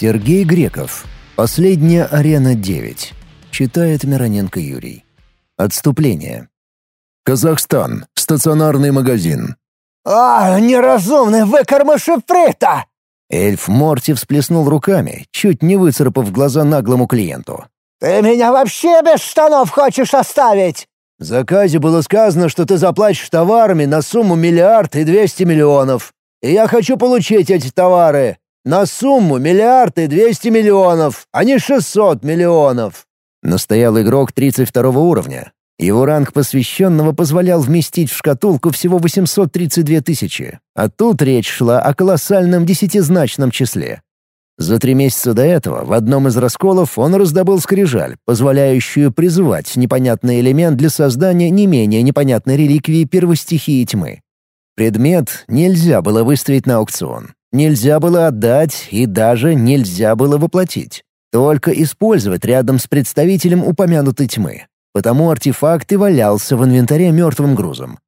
Сергей Греков. Последняя арена 9. Читает Мироненко Юрий. Отступление. Казахстан. Стационарный магазин. «А, неразумный выкормыши фрита!» Эльф Морти всплеснул руками, чуть не выцарапав глаза наглому клиенту. «Ты меня вообще без штанов хочешь оставить?» В заказе было сказано, что ты заплатишь товарами на сумму миллиард и двести миллионов. И я хочу получить эти товары на сумму миллиард и двести миллионов, а не шестьсот миллионов. Настоял игрок 32 уровня. Его ранг посвященного позволял вместить в шкатулку всего 832 тысячи, а тут речь шла о колоссальном десятизначном числе. За три месяца до этого в одном из расколов он раздобыл скрижаль, позволяющую призывать непонятный элемент для создания не менее непонятной реликвии первостихии тьмы. Предмет нельзя было выставить на аукцион, нельзя было отдать и даже нельзя было воплотить. Только использовать рядом с представителем упомянутой тьмы. Потому артефакт и валялся в инвентаре мертвым грузом.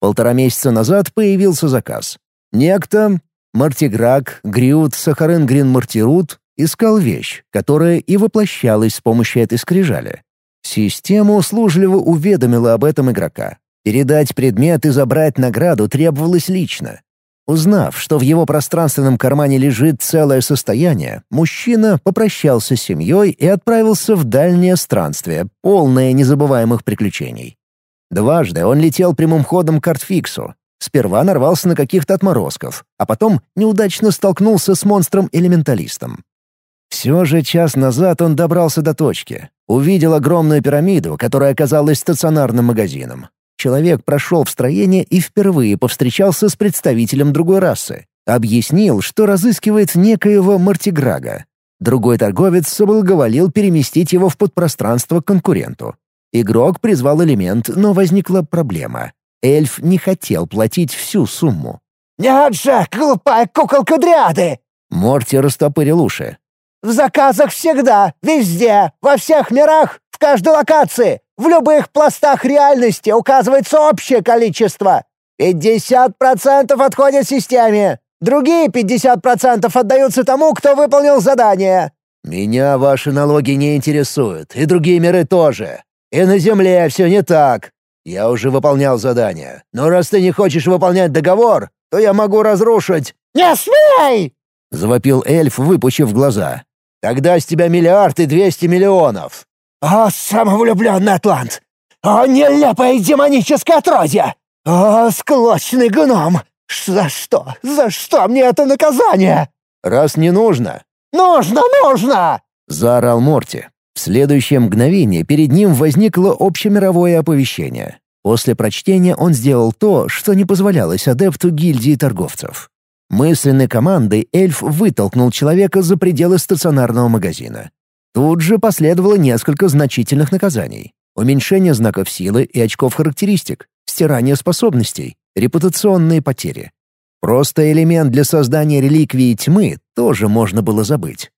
Полтора месяца назад появился заказ. Некто, Мартиграк, Гриут, Сахарен Грин Мартирут искал вещь, которая и воплощалась с помощью этой скрижали. Система услужливо уведомила об этом игрока. Передать предмет и забрать награду требовалось лично. Узнав, что в его пространственном кармане лежит целое состояние, мужчина попрощался с семьей и отправился в дальнее странствие, полное незабываемых приключений. Дважды он летел прямым ходом к Артфиксу, Сперва нарвался на каких-то отморозков, а потом неудачно столкнулся с монстром-элементалистом. Все же час назад он добрался до точки. Увидел огромную пирамиду, которая оказалась стационарным магазином. Человек прошел в строение и впервые повстречался с представителем другой расы. Объяснил, что разыскивает некоего Мартиграга. Другой торговец соблаговолил переместить его в подпространство к конкуренту. Игрок призвал элемент, но возникла проблема. Эльф не хотел платить всю сумму. «Нет же, глупая куколка дряды!» Морти растопырил уши. «В заказах всегда, везде, во всех мирах, в каждой локации, в любых пластах реальности указывается общее количество. 50% отходят системе, другие 50% отдаются тому, кто выполнил задание». «Меня ваши налоги не интересуют, и другие миры тоже. И на Земле все не так. Я уже выполнял задание. Но раз ты не хочешь выполнять договор, то я могу разрушить...» «Не смей!» — завопил эльф, выпучив глаза. «Тогда с тебя миллиард и двести миллионов». «О, самовлюбленный Атлант! О, нелепое демоническое отродье! О, склочный гном! За что? За что мне это наказание?» «Раз не нужно». «Нужно, нужно!» — заорал Морти. В следующее мгновение перед ним возникло общемировое оповещение. После прочтения он сделал то, что не позволялось адепту гильдии торговцев. Мысленной командой эльф вытолкнул человека за пределы стационарного магазина. Тут же последовало несколько значительных наказаний. Уменьшение знаков силы и очков характеристик, стирание способностей, репутационные потери. Просто элемент для создания реликвии тьмы тоже можно было забыть.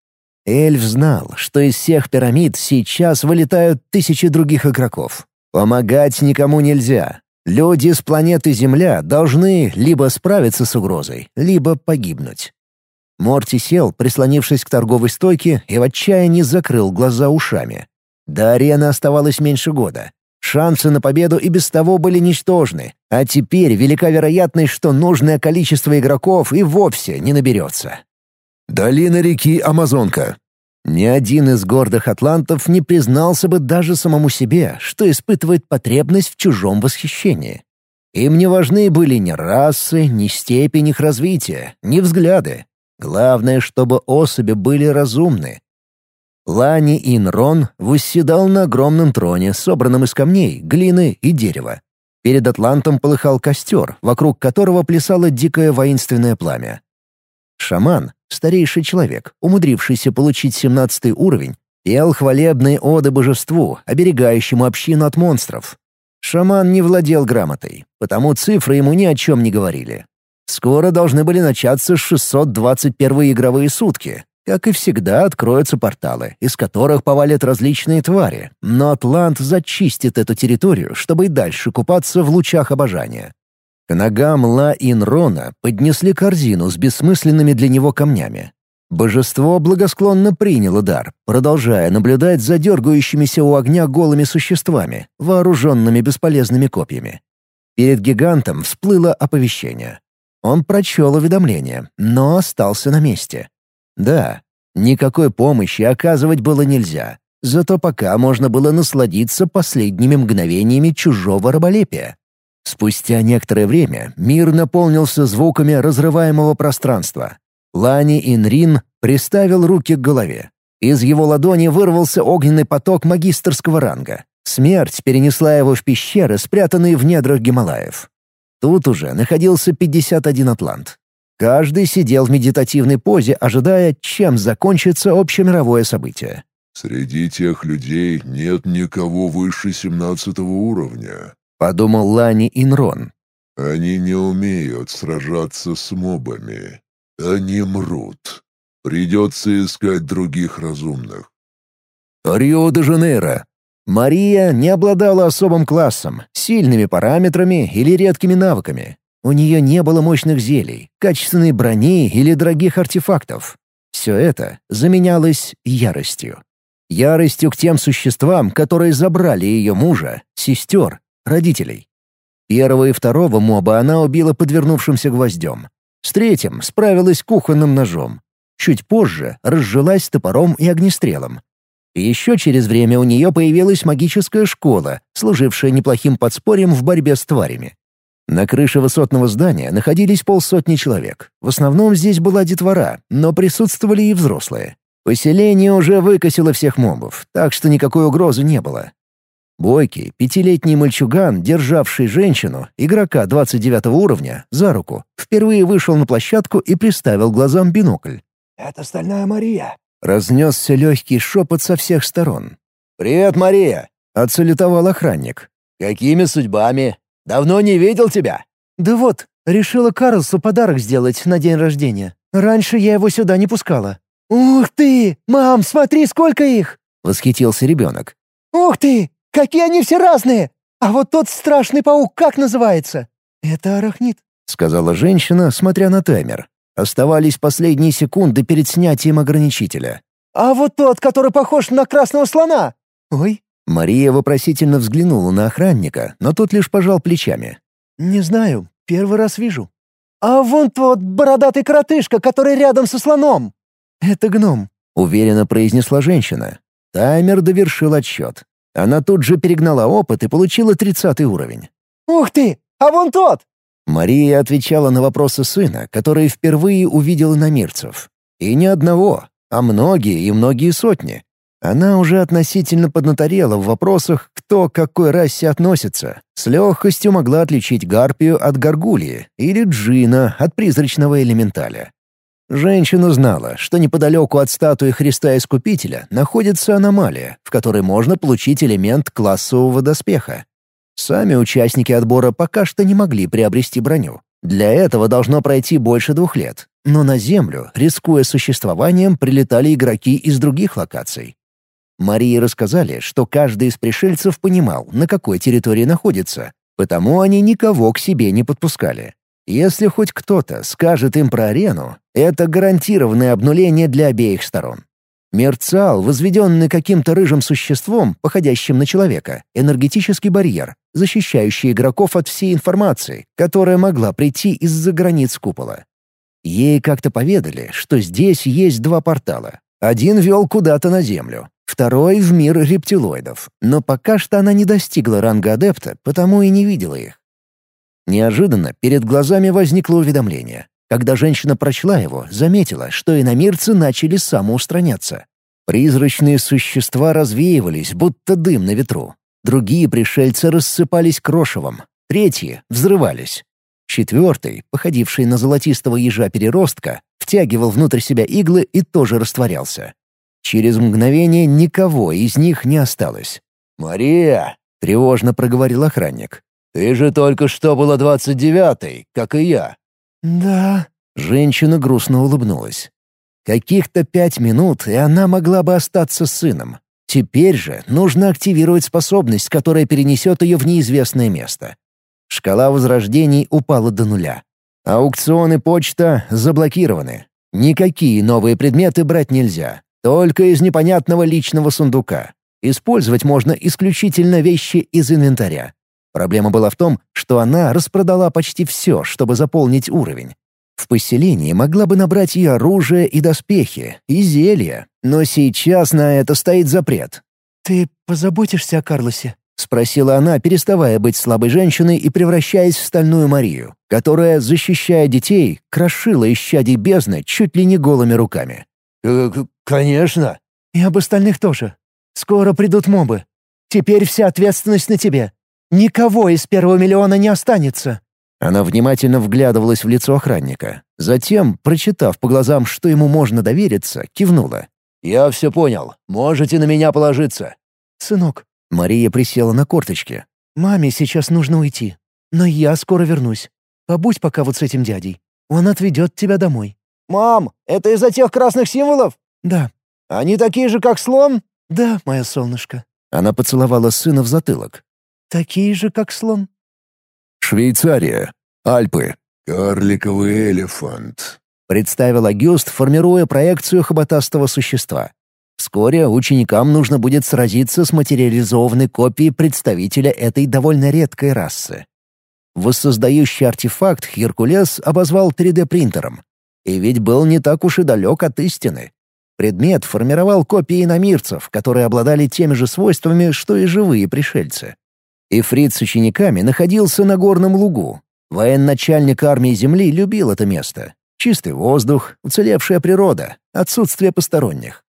Эльф знал, что из всех пирамид сейчас вылетают тысячи других игроков. Помогать никому нельзя. Люди с планеты Земля должны либо справиться с угрозой, либо погибнуть. Морти сел, прислонившись к торговой стойке, и в отчаянии закрыл глаза ушами. До арены оставалось меньше года. Шансы на победу и без того были ничтожны, а теперь велика вероятность, что нужное количество игроков и вовсе не наберется. Долина реки Амазонка. Ни один из гордых атлантов не признался бы даже самому себе, что испытывает потребность в чужом восхищении. Им не важны были ни расы, ни степень их развития, ни взгляды. Главное, чтобы особи были разумны. Лани Инрон восседал на огромном троне, собранном из камней, глины и дерева. Перед Атлантом полыхал костер, вокруг которого плясало дикое воинственное пламя. Шаман, старейший человек, умудрившийся получить семнадцатый уровень, пел хвалебные оды божеству, оберегающему общину от монстров. Шаман не владел грамотой, потому цифры ему ни о чем не говорили. Скоро должны были начаться 621 игровые сутки. Как и всегда, откроются порталы, из которых повалят различные твари, но Атлант зачистит эту территорию, чтобы и дальше купаться в лучах обожания. К ногам Ла Инрона поднесли корзину с бессмысленными для него камнями. Божество благосклонно приняло дар, продолжая наблюдать за дергающимися у огня голыми существами, вооруженными бесполезными копьями. Перед гигантом всплыло оповещение. Он прочел уведомление, но остался на месте. Да, никакой помощи оказывать было нельзя, зато пока можно было насладиться последними мгновениями чужого раболепия. Спустя некоторое время мир наполнился звуками разрываемого пространства. Лани Инрин приставил руки к голове. Из его ладони вырвался огненный поток магистрского ранга. Смерть перенесла его в пещеры, спрятанные в недрах Гималаев. Тут уже находился 51 атлант. Каждый сидел в медитативной позе, ожидая, чем закончится общемировое событие. «Среди тех людей нет никого выше семнадцатого уровня», — подумал Лани Инрон. «Они не умеют сражаться с мобами. Они мрут. Придется искать других разумных». «Рио-де-Жанейро», Мария не обладала особым классом, сильными параметрами или редкими навыками. У нее не было мощных зелий, качественной брони или дорогих артефактов. Все это заменялось яростью. Яростью к тем существам, которые забрали ее мужа, сестер, родителей. Первого и второго моба она убила подвернувшимся гвоздем. С третьим справилась кухонным ножом. Чуть позже разжилась топором и огнестрелом. Еще через время у нее появилась магическая школа, служившая неплохим подспорьем в борьбе с тварями. На крыше высотного здания находились полсотни человек. В основном здесь была детвора, но присутствовали и взрослые. Поселение уже выкосило всех мобов, так что никакой угрозы не было. Бойкий, пятилетний мальчуган, державший женщину, игрока 29 уровня, за руку, впервые вышел на площадку и приставил глазам бинокль. «Это Стальная Мария», Разнесся легкий шепот со всех сторон. «Привет, Мария!» — отсалютовал охранник. «Какими судьбами? Давно не видел тебя?» «Да вот, решила Карлсу подарок сделать на день рождения. Раньше я его сюда не пускала». «Ух ты! Мам, смотри, сколько их!» — восхитился ребенок. «Ух ты! Какие они все разные! А вот тот страшный паук как называется?» «Это арахнит», — сказала женщина, смотря на таймер. Оставались последние секунды перед снятием ограничителя. «А вот тот, который похож на красного слона!» «Ой!» Мария вопросительно взглянула на охранника, но тот лишь пожал плечами. «Не знаю, первый раз вижу». «А вон тот бородатый коротышка, который рядом со слоном!» «Это гном», — уверенно произнесла женщина. Таймер довершил отсчет. Она тут же перегнала опыт и получила тридцатый уровень. «Ух ты! А вон тот!» Мария отвечала на вопросы сына, которые впервые увидела на мирцев. И не одного, а многие и многие сотни. Она уже относительно поднаторела в вопросах, кто к какой расе относится. С легкостью могла отличить гарпию от горгулии или джина от призрачного элементаля. Женщина знала, что неподалеку от статуи Христа Искупителя находится аномалия, в которой можно получить элемент классового доспеха. Сами участники отбора пока что не могли приобрести броню. Для этого должно пройти больше двух лет. Но на Землю, рискуя существованием, прилетали игроки из других локаций. Марии рассказали, что каждый из пришельцев понимал, на какой территории находится, потому они никого к себе не подпускали. Если хоть кто-то скажет им про арену, это гарантированное обнуление для обеих сторон. Мерцал, возведенный каким-то рыжим существом, походящим на человека, энергетический барьер, защищающий игроков от всей информации, которая могла прийти из-за границ купола. Ей как-то поведали, что здесь есть два портала. Один вел куда-то на Землю, второй — в мир рептилоидов, но пока что она не достигла ранга адепта, потому и не видела их. Неожиданно перед глазами возникло уведомление. Когда женщина прочла его, заметила, что иномирцы начали самоустраняться. Призрачные существа развеивались, будто дым на ветру. Другие пришельцы рассыпались крошевом, третьи взрывались. Четвертый, походивший на золотистого ежа-переростка, втягивал внутрь себя иглы и тоже растворялся. Через мгновение никого из них не осталось. «Мария!» — тревожно проговорил охранник. «Ты же только что была двадцать девятой, как и я. «Да». Женщина грустно улыбнулась. Каких-то пять минут, и она могла бы остаться с сыном. Теперь же нужно активировать способность, которая перенесет ее в неизвестное место. Шкала возрождений упала до нуля. Аукционы почта заблокированы. Никакие новые предметы брать нельзя. Только из непонятного личного сундука. Использовать можно исключительно вещи из инвентаря. Проблема была в том, что она распродала почти все, чтобы заполнить уровень. В поселении могла бы набрать и оружие, и доспехи, и зелья, но сейчас на это стоит запрет. «Ты позаботишься о Карлосе?» — спросила она, переставая быть слабой женщиной и превращаясь в стальную Марию, которая, защищая детей, крошила исчадий бездны чуть ли не голыми руками. «Э, «Конечно!» «И об остальных тоже. Скоро придут мобы. Теперь вся ответственность на тебе. Никого из первого миллиона не останется». Она внимательно вглядывалась в лицо охранника. Затем, прочитав по глазам, что ему можно довериться, кивнула. «Я все понял. Можете на меня положиться». «Сынок». Мария присела на корточки. «Маме сейчас нужно уйти. Но я скоро вернусь. Побудь пока вот с этим дядей. Он отведет тебя домой». «Мам, это из-за тех красных символов?» «Да». «Они такие же, как слон?» «Да, мое солнышко». Она поцеловала сына в затылок. «Такие же, как слон». Швейцария. Альпы. «Карликовый элефант», — представил Агюст, формируя проекцию хоботастого существа. Вскоре ученикам нужно будет сразиться с материализованной копией представителя этой довольно редкой расы. Воссоздающий артефакт Геркулес обозвал 3D-принтером. И ведь был не так уж и далек от истины. Предмет формировал копии иномирцев, которые обладали теми же свойствами, что и живые пришельцы. Ифрит с учениками находился на горном лугу. Военачальник армии Земли любил это место. Чистый воздух, уцелевшая природа, отсутствие посторонних.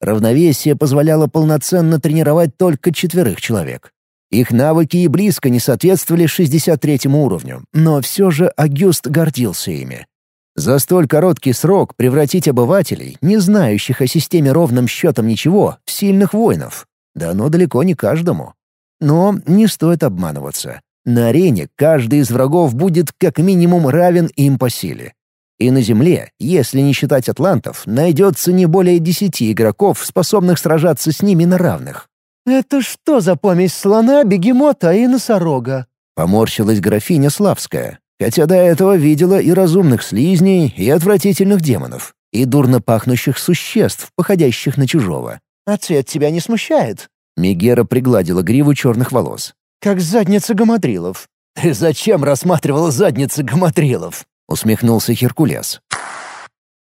Равновесие позволяло полноценно тренировать только четверых человек. Их навыки и близко не соответствовали 63-му уровню, но все же Агюст гордился ими. За столь короткий срок превратить обывателей, не знающих о системе ровным счетом ничего, в сильных воинов. Да оно далеко не каждому. Но не стоит обманываться. На арене каждый из врагов будет как минимум равен им по силе. И на Земле, если не считать атлантов, найдется не более десяти игроков, способных сражаться с ними на равных. «Это что за помесь слона, бегемота и носорога?» Поморщилась графиня Славская, хотя до этого видела и разумных слизней, и отвратительных демонов, и дурно пахнущих существ, походящих на чужого. «А цвет тебя не смущает?» Мегера пригладила гриву черных волос. «Как задница гамадрилов». «Ты зачем рассматривала задницы гамадрилов?» — усмехнулся Херкулес.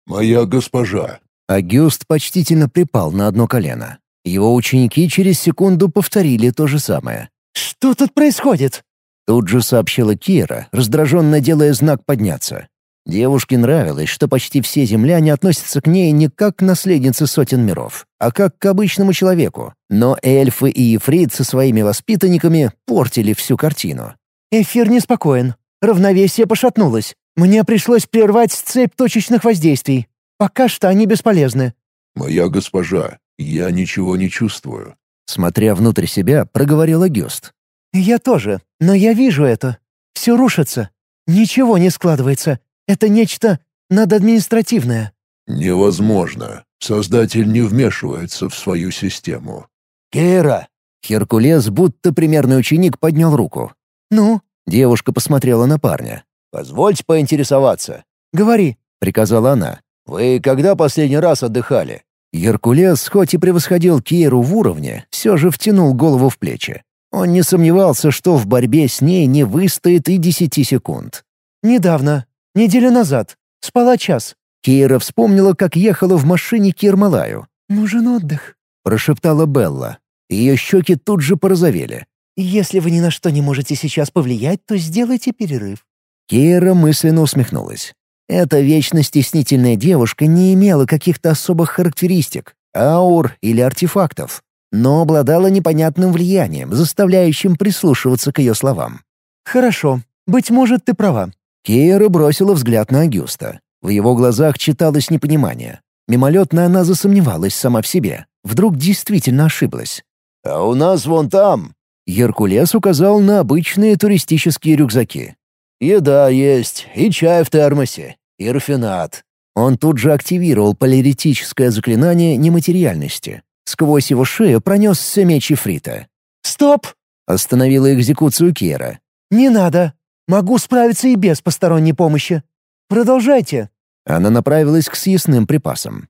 «Моя госпожа». Агюст почтительно припал на одно колено. Его ученики через секунду повторили то же самое. «Что тут происходит?» Тут же сообщила Кира, раздраженно делая знак подняться. Девушке нравилось, что почти все земляне относятся к ней не как к наследнице сотен миров, а как к обычному человеку. Но эльфы и ефрит со своими воспитанниками портили всю картину. «Эфир неспокоен. Равновесие пошатнулось. Мне пришлось прервать цепь точечных воздействий. Пока что они бесполезны». «Моя госпожа, я ничего не чувствую». Смотря внутрь себя, проговорил Агюст. «Я тоже, но я вижу это. Все рушится. Ничего не складывается. Это нечто нададминистративное». «Невозможно. Создатель не вмешивается в свою систему». «Кира!» Херкулес, будто примерный ученик, поднял руку. «Ну?» Девушка посмотрела на парня. «Позвольте поинтересоваться». «Говори», — приказала она. «Вы когда последний раз отдыхали?» Геркулес, хоть и превосходил Киру в уровне, все же втянул голову в плечи. Он не сомневался, что в борьбе с ней не выстоит и десяти секунд. «Недавно. Неделю назад. Спала час». Кира вспомнила, как ехала в машине к Ермолаю. «Нужен отдых», — прошептала Белла. Ее щеки тут же порозовели. «Если вы ни на что не можете сейчас повлиять, то сделайте перерыв». Кира мысленно усмехнулась. Эта вечно стеснительная девушка не имела каких-то особых характеристик, аур или артефактов, но обладала непонятным влиянием, заставляющим прислушиваться к ее словам. «Хорошо. Быть может, ты права». Кира бросила взгляд на Агюста. В его глазах читалось непонимание. Мимолетно она засомневалась сама в себе. Вдруг действительно ошиблась. «А у нас вон там...» Геркулес указал на обычные туристические рюкзаки. «Еда есть, и чай в термосе, и рафинат». Он тут же активировал поляритическое заклинание нематериальности. Сквозь его шею пронесся меч Ифрита. «Стоп!» — остановила экзекуцию Кера. «Не надо. Могу справиться и без посторонней помощи. Продолжайте». Она направилась к съестным припасам.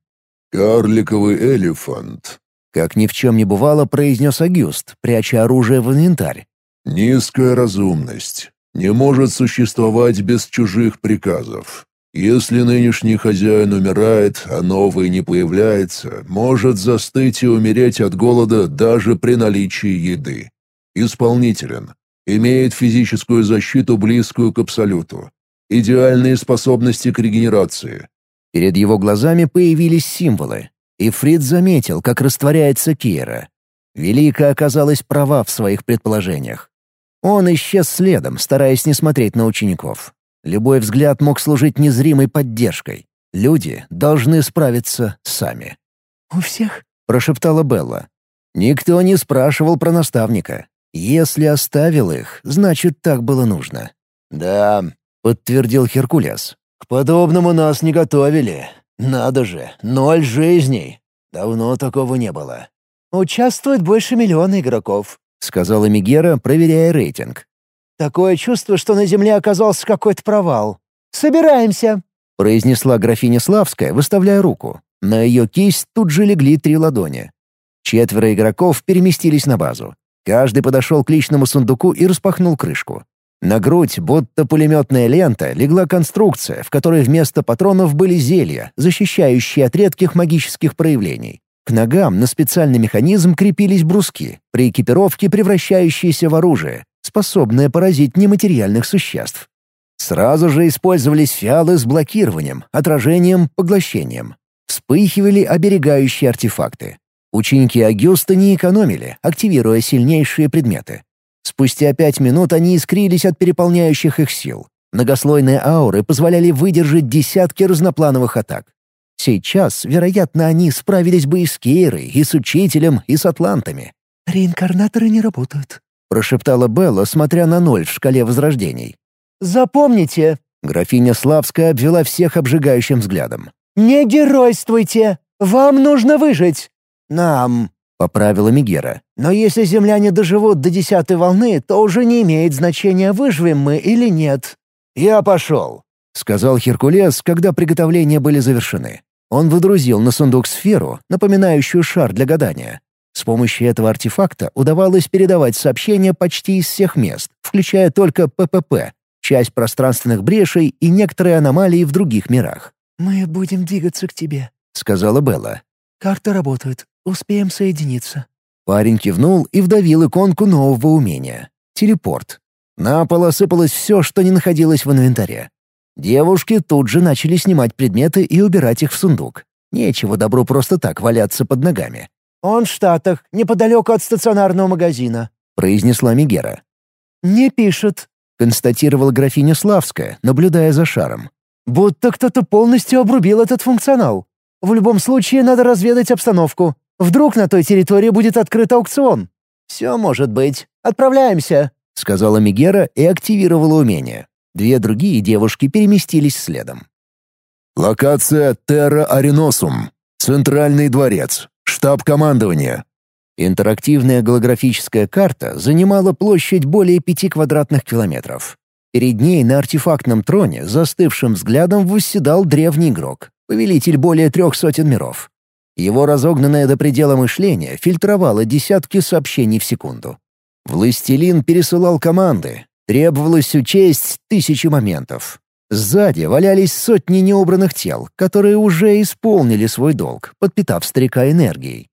«Карликовый элефант. Как ни в чем не бывало, произнес Агюст, пряча оружие в инвентарь. Низкая разумность. Не может существовать без чужих приказов. Если нынешний хозяин умирает, а новый не появляется, может застыть и умереть от голода даже при наличии еды. Исполнителен. Имеет физическую защиту, близкую к абсолюту. Идеальные способности к регенерации. Перед его глазами появились символы, и Фрид заметил, как растворяется Кира. Велика оказалась права в своих предположениях. Он исчез следом, стараясь не смотреть на учеников. Любой взгляд мог служить незримой поддержкой. Люди должны справиться сами. «У всех?» — прошептала Белла. Никто не спрашивал про наставника. Если оставил их, значит, так было нужно. «Да», — подтвердил Херкулес. «К подобному нас не готовили. Надо же, ноль жизней. Давно такого не было». «Участвует больше миллиона игроков», — сказала Мигера, проверяя рейтинг. Такое чувство, что на Земле оказался какой-то провал. Собираемся!» — произнесла графиня Славская, выставляя руку. На ее кисть тут же легли три ладони. Четверо игроков переместились на базу. Каждый подошел к личному сундуку и распахнул крышку. На грудь, будто пулеметная лента, легла конструкция, в которой вместо патронов были зелья, защищающие от редких магических проявлений. К ногам на специальный механизм крепились бруски, при экипировке превращающиеся в оружие, способное поразить нематериальных существ. Сразу же использовались фиалы с блокированием, отражением, поглощением. Вспыхивали оберегающие артефакты. Ученики Агюста не экономили, активируя сильнейшие предметы. Спустя пять минут они искрились от переполняющих их сил. Многослойные ауры позволяли выдержать десятки разноплановых атак. Сейчас, вероятно, они справились бы и с Кейрой, и с Учителем, и с Атлантами. «Реинкарнаторы не работают», прошептала Белла, смотря на ноль в шкале возрождений. «Запомните!» Графиня Славская обвела всех обжигающим взглядом. «Не геройствуйте! Вам нужно выжить!» «Нам!» — поправила Мигера. «Но если земляне доживут до десятой волны, то уже не имеет значения, выживем мы или нет». «Я пошел», — сказал Херкулес, когда приготовления были завершены. Он выдрузил на сундук сферу, напоминающую шар для гадания. С помощью этого артефакта удавалось передавать сообщения почти из всех мест, включая только ППП, часть пространственных брешей и некоторые аномалии в других мирах. «Мы будем двигаться к тебе», — сказала Белла. «Карта работает. Успеем соединиться». Парень кивнул и вдавил иконку нового умения — телепорт. На пол осыпалось все, что не находилось в инвентаре. Девушки тут же начали снимать предметы и убирать их в сундук. Нечего добру просто так валяться под ногами. «Он в Штатах, неподалеку от стационарного магазина», — произнесла Мигера. «Не пишет», — констатировала графиня Славская, наблюдая за шаром. «Будто кто-то полностью обрубил этот функционал. В любом случае надо разведать обстановку. Вдруг на той территории будет открыт аукцион». «Все может быть. Отправляемся», — сказала Мигера и активировала умение. Две другие девушки переместились следом. Локация Терра Ареносум. Центральный дворец. Штаб командования. Интерактивная голографическая карта занимала площадь более пяти квадратных километров. Перед ней на артефактном троне застывшим взглядом восседал древний игрок, повелитель более трех сотен миров. Его разогнанное до предела мышление фильтровало десятки сообщений в секунду. Властелин пересылал команды, требовалось учесть тысячи моментов. Сзади валялись сотни неубранных тел, которые уже исполнили свой долг, подпитав старика энергией.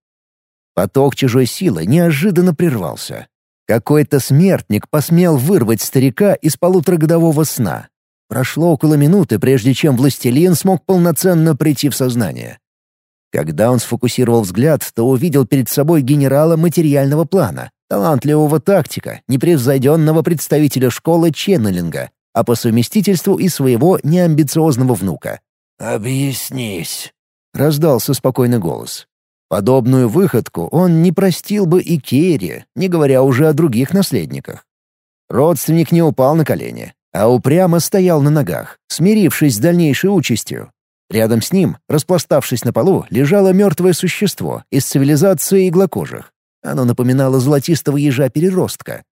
Поток чужой силы неожиданно прервался. Какой-то смертник посмел вырвать старика из полуторагодового сна. Прошло около минуты, прежде чем властелин смог полноценно прийти в сознание. Когда он сфокусировал взгляд, то увидел перед собой генерала материального плана, талантливого тактика, непревзойденного представителя школы ченнелинга, а по совместительству и своего неамбициозного внука. «Объяснись», — раздался спокойный голос. Подобную выходку он не простил бы и Керри, не говоря уже о других наследниках. Родственник не упал на колени, а упрямо стоял на ногах, смирившись с дальнейшей участью. Рядом с ним, распластавшись на полу, лежало мертвое существо из цивилизации иглокожих. Оно напоминало золотистого ежа-переростка.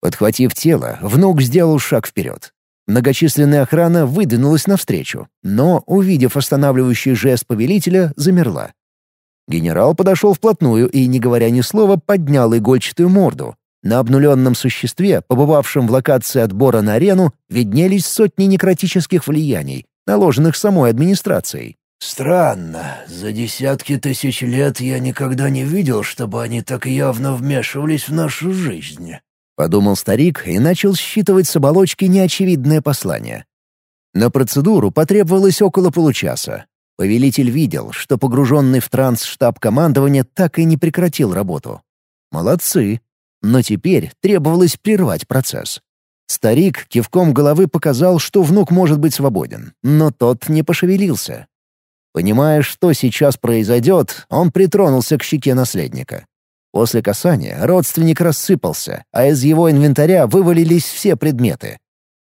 Подхватив тело, внук сделал шаг вперед. Многочисленная охрана выдвинулась навстречу, но, увидев останавливающий жест повелителя, замерла. Генерал подошел вплотную и, не говоря ни слова, поднял игольчатую морду. На обнуленном существе, побывавшем в локации отбора на арену, виднелись сотни некротических влияний, наложенных самой администрацией. «Странно. За десятки тысяч лет я никогда не видел, чтобы они так явно вмешивались в нашу жизнь», — подумал старик и начал считывать с оболочки неочевидное послание. На процедуру потребовалось около получаса. Повелитель видел, что погруженный в транс штаб командования так и не прекратил работу. Молодцы. Но теперь требовалось прервать процесс. Старик кивком головы показал, что внук может быть свободен, но тот не пошевелился. Понимая, что сейчас произойдет, он притронулся к щеке наследника. После касания родственник рассыпался, а из его инвентаря вывалились все предметы.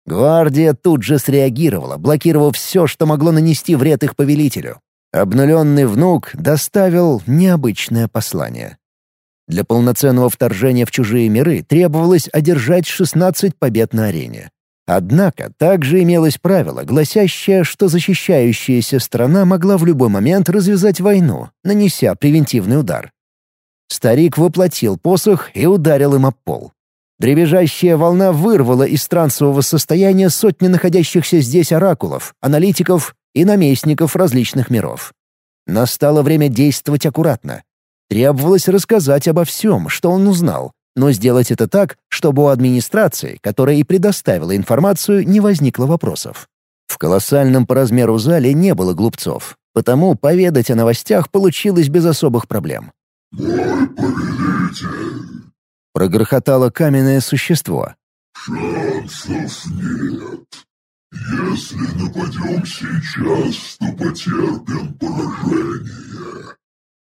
Гвардия тут же среагировала, блокировав все, что могло нанести вред их повелителю. Обнуленный внук доставил необычное послание. Для полноценного вторжения в чужие миры требовалось одержать 16 побед на арене. Однако также имелось правило, гласящее, что защищающаяся страна могла в любой момент развязать войну, нанеся превентивный удар. Старик воплотил посох и ударил им об пол. Дребезжащая волна вырвала из трансового состояния сотни находящихся здесь оракулов, аналитиков и наместников различных миров. Настало время действовать аккуратно. Требовалось рассказать обо всем, что он узнал, но сделать это так, чтобы у администрации, которая и предоставила информацию, не возникло вопросов. В колоссальном по размеру зале не было глупцов, потому поведать о новостях получилось без особых проблем. «Мой повелитель!» — прогрохотало каменное существо. «Шансов нет. Если нападем сейчас, то потерпим поражение.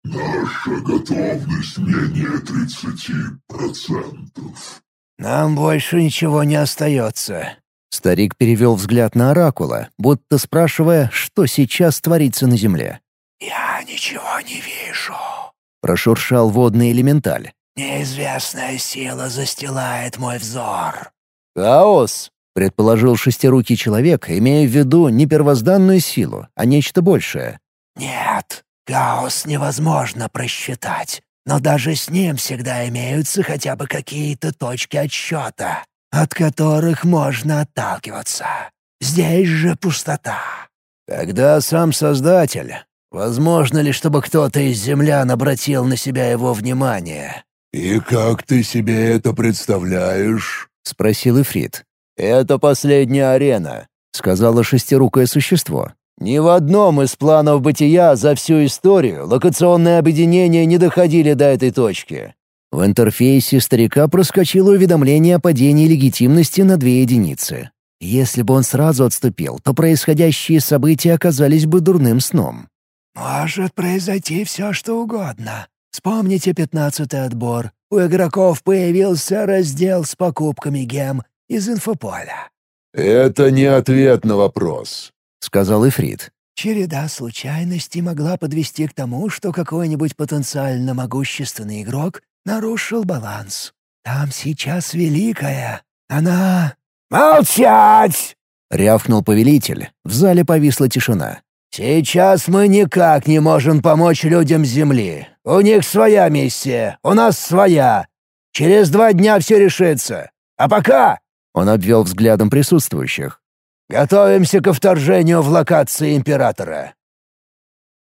Наша готовность менее тридцати процентов». «Нам больше ничего не остается». Старик перевел взгляд на Оракула, будто спрашивая, что сейчас творится на земле. «Я ничего не вижу», — прошуршал водный элементаль. Неизвестная сила застилает мой взор». «Хаос», — предположил шестирукий человек, имея в виду не первозданную силу, а нечто большее. «Нет, хаос невозможно просчитать, но даже с ним всегда имеются хотя бы какие-то точки отсчета, от которых можно отталкиваться. Здесь же пустота». «Тогда сам Создатель. Возможно ли, чтобы кто-то из землян обратил на себя его внимание?» «И как ты себе это представляешь?» — спросил Ифрит. «Это последняя арена», — сказала шестирукое существо. «Ни в одном из планов бытия за всю историю локационные объединения не доходили до этой точки». В интерфейсе старика проскочило уведомление о падении легитимности на две единицы. Если бы он сразу отступил, то происходящие события оказались бы дурным сном. «Может произойти все, что угодно», Вспомните пятнадцатый отбор. У игроков появился раздел с покупками гем из инфополя. «Это не ответ на вопрос», — сказал Ифрит. Череда случайностей могла подвести к тому, что какой-нибудь потенциально могущественный игрок нарушил баланс. Там сейчас великая. Она... «Молчать!» — рявкнул повелитель. В зале повисла тишина. «Сейчас мы никак не можем помочь людям Земли. У них своя миссия, у нас своя. Через два дня все решится. А пока...» Он обвел взглядом присутствующих. «Готовимся ко вторжению в локации Императора.